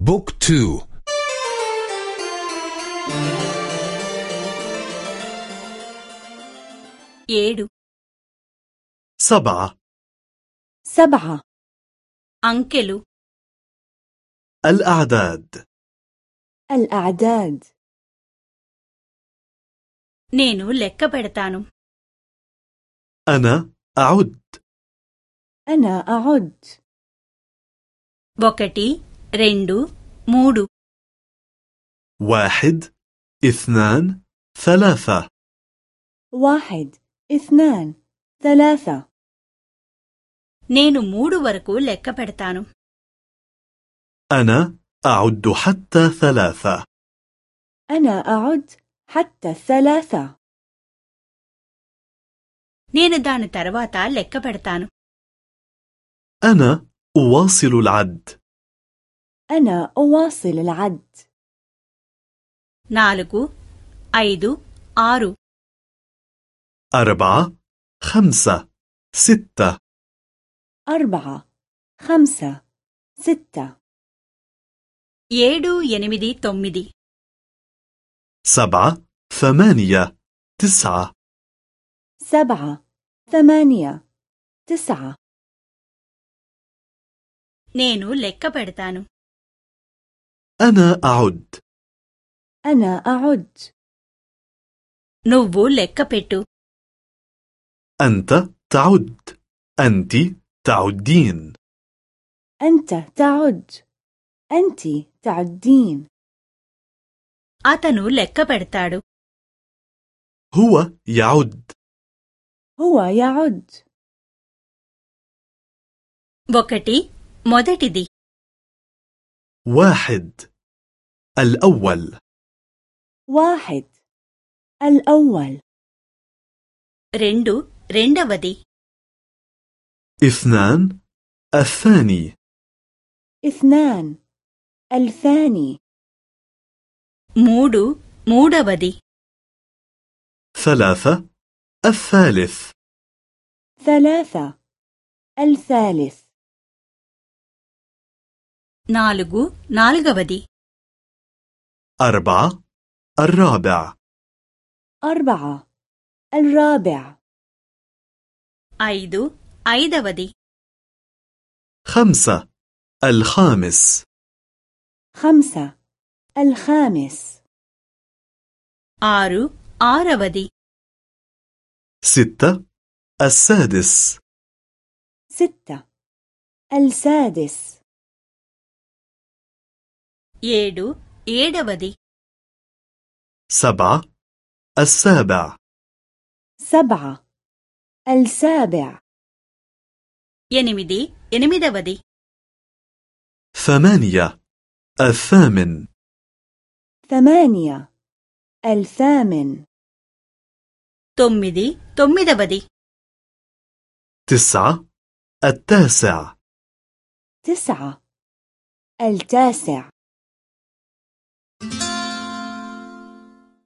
بوك تو. يدو سبعة سبعة أنكلو الأعداد الأعداد نينو لك بڑتانو أنا أعد أنا أعد بوكتي రెండు మూడు واحد اثنان ثلاثة واحد اثنان ثلاثة నేను మూడు వరకు లెక్క పెడతాను أنا أعد حتى ثلاثة أنا أعد حتى الثلاثة నేను దాని తర్వాత లెక్క పెడతాను أنا أواصل العد أنا أواصل العد నాలుగు ఐదు ఆరు أربعة خمسة ستة أربعة خمسة ستة ఏడు ఎనిమిది తొమ్మిది سبعة ثمانية تسعة سبعة ثمانية تسعة నేను లెక్క పెడతాను أنا أعد أنا أعد నువ్వు లెక్క పెట్టు أنت تعد أنت تعدين أنت تعد أنت تعدين అతను లెక్క పెడతాడు هو يعد هو يعد ఒకటి మొదటిది واحد. الأول. واحد. الأول. رندو رندودي اثنان. الثاني. اثنان. الثاني. مودو مودودي ثلاثة. الثالث. ثلاثة. الثالث. నాలుగు నాలుగవది أربعة الرابع أربعة الرابع ఐదు ఐదవది خمسة الخامس خمسة الخامس ఆరు ఆరవది ستة السادس ستة السادس ఏడు ఏడవది سبعة السابع سبعة السابع ఎనిమిది ఎనిమిదవది ثمانية الثامن ثمانية الثامن తొమ్మిది తొమ్మిదవది تسعة التاسع تسعة التاسع